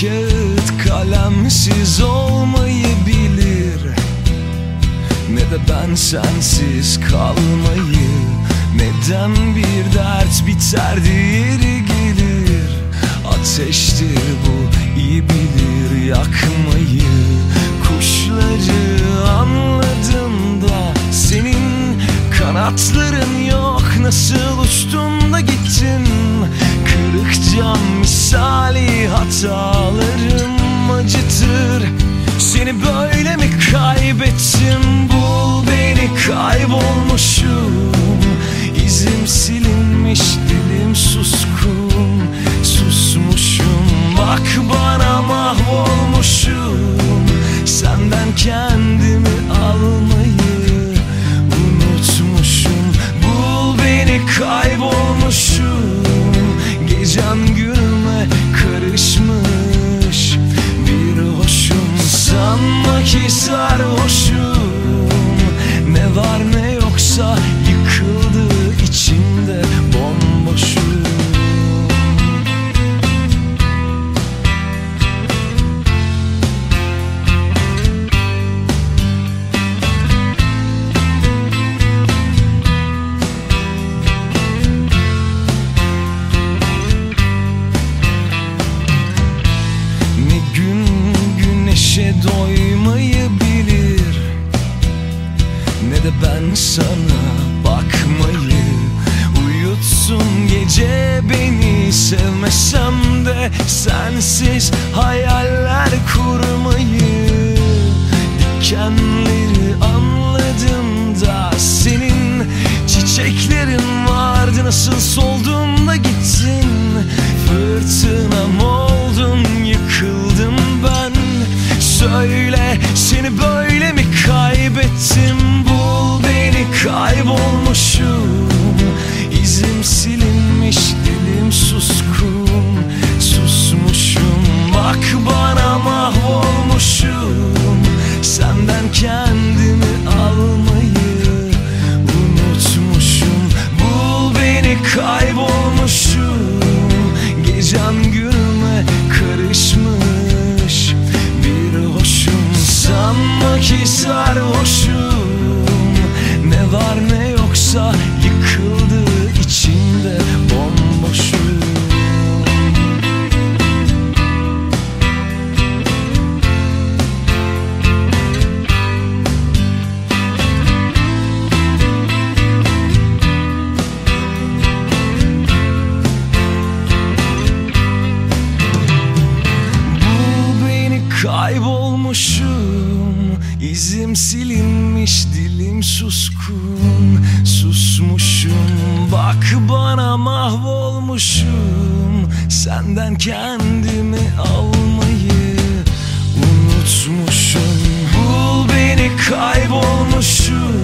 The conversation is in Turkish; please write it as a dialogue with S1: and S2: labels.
S1: kağıt kalemsiz olmayı bilir Ne de ben sensiz kalmayı Neden bir dert biter diğeri gelir. Ateştir kanatların yok Nasıl uçtun da gittin? Kırık cam misali hatalarım acıtır. Seni böyle mi kaybettim? Bul beni kaybolmuşum. İzim silinmiş dilim suskun. Susmuşum bak bana mahvolmuşum. Senden kendimi doymayı bilir Ne de ben sana bakmayı Uyutsun gece beni. Sevmesem de sensiz hayaller Silinmiş dilim suskun. Susmuşum bak bana mahvolmuşum. Senden kendimi almayı unutmuşum. Bul beni kaybolmuşum